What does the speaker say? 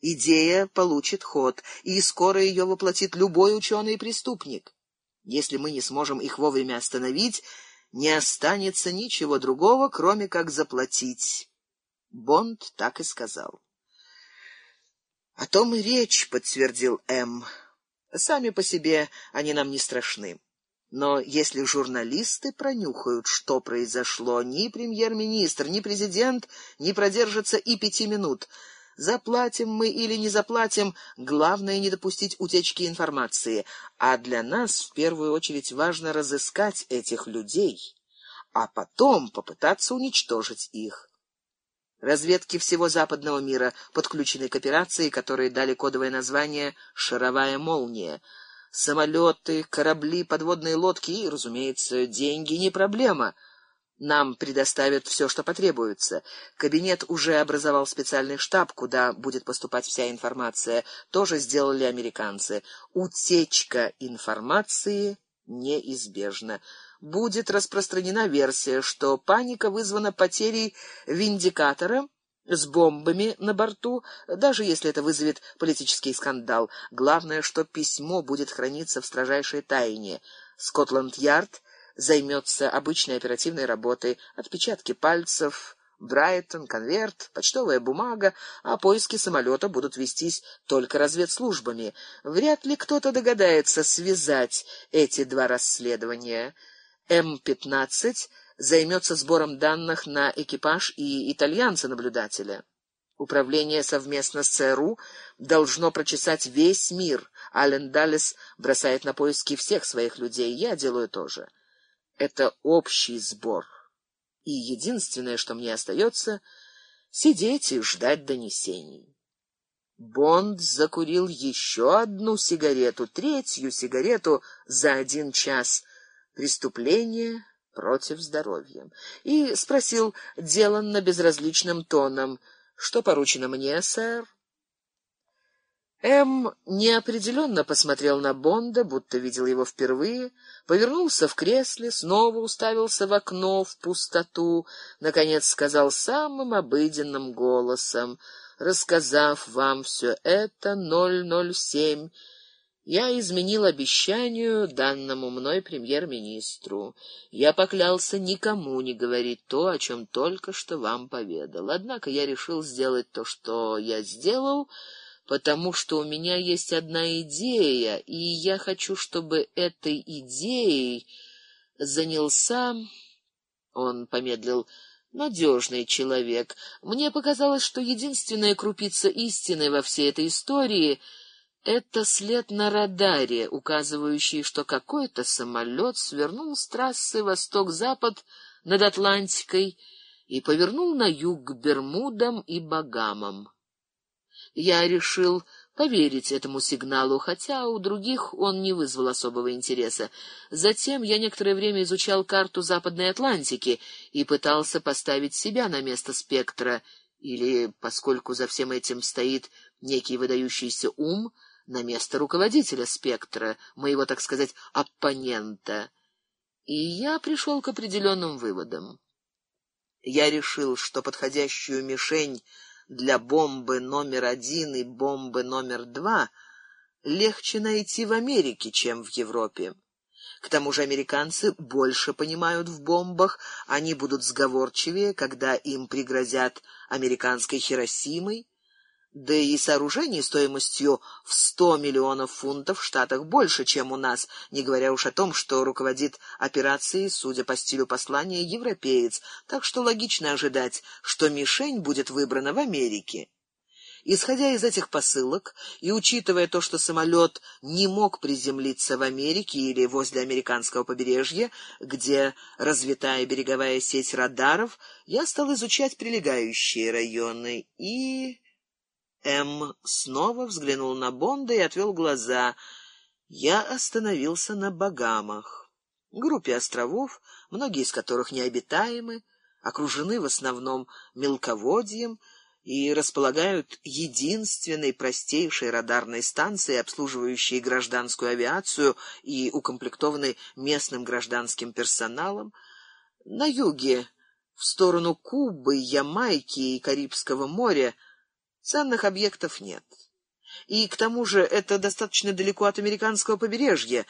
Идея получит ход, и скоро ее воплотит любой ученый преступник. Если мы не сможем их вовремя остановить, не останется ничего другого, кроме как заплатить. Бонд так и сказал. «О том и речь», — подтвердил М. «Сами по себе они нам не страшны. Но если журналисты пронюхают, что произошло, ни премьер-министр, ни президент не продержатся и пяти минут. Заплатим мы или не заплатим, главное не допустить утечки информации. А для нас в первую очередь важно разыскать этих людей, а потом попытаться уничтожить их. Разведки всего западного мира подключены к операции, которые дали кодовое название «Шаровая молния». Самолеты, корабли, подводные лодки и, разумеется, деньги не проблема. Нам предоставят все, что потребуется. Кабинет уже образовал специальный штаб, куда будет поступать вся информация. Тоже сделали американцы. Утечка информации неизбежна. Будет распространена версия, что паника вызвана потерей виндикатора с бомбами на борту, даже если это вызовет политический скандал. Главное, что письмо будет храниться в строжайшей тайне. Скотланд-Ярд займется обычной оперативной работой, отпечатки пальцев, Брайтон, конверт, почтовая бумага, а поиски самолета будут вестись только разведслужбами. Вряд ли кто-то догадается связать эти два расследования. М-15 займется сбором данных на экипаж и итальянца-наблюдателя. Управление совместно с ЦРУ должно прочесать весь мир. Ален Даллес бросает на поиски всех своих людей. Я делаю тоже. Это общий сбор. И единственное, что мне остается, сидеть и ждать донесений. Бонд закурил еще одну сигарету, третью сигарету за один час. Преступление против здоровья. И спросил деланно безразличным тоном, что поручено мне, сэр? М. неопределенно посмотрел на Бонда, будто видел его впервые, повернулся в кресле, снова уставился в окно, в пустоту, наконец сказал самым обыденным голосом, рассказав вам все это, 007, я изменил обещанию, данному мной премьер-министру. Я поклялся никому не говорить то, о чем только что вам поведал. Однако я решил сделать то, что я сделал, потому что у меня есть одна идея, и я хочу, чтобы этой идеей занялся... Он помедлил надежный человек. Мне показалось, что единственная крупица истины во всей этой истории — это след на радаре, указывающий, что какой-то самолет свернул с трассы восток-запад над Атлантикой и повернул на юг к Бермудам и Багамам. Я решил поверить этому сигналу, хотя у других он не вызвал особого интереса. Затем я некоторое время изучал карту Западной Атлантики и пытался поставить себя на место спектра, или, поскольку за всем этим стоит некий выдающийся ум, на место руководителя спектра, моего, так сказать, оппонента. И я пришел к определенным выводам. Я решил, что подходящую мишень для бомбы номер один и бомбы номер два легче найти в Америке, чем в Европе. К тому же американцы больше понимают в бомбах, они будут сговорчивее, когда им пригрозят американской Хиросимой, да и сооружений стоимостью в сто миллионов фунтов в Штатах больше, чем у нас, не говоря уж о том, что руководит операцией, судя по стилю послания, европеец, так что логично ожидать, что мишень будет выбрана в Америке. Исходя из этих посылок и учитывая то, что самолет не мог приземлиться в Америке или возле американского побережья, где развитая береговая сеть радаров, я стал изучать прилегающие районы и... М. снова взглянул на Бонда и отвел глаза. Я остановился на Багамах, группе островов, многие из которых необитаемы, окружены в основном мелководьем и располагают единственной простейшей радарной станцией, обслуживающей гражданскую авиацию и укомплектованной местным гражданским персоналом. На юге, в сторону Кубы, Ямайки и Карибского моря, Ценных объектов нет. И к тому же это достаточно далеко от американского побережья.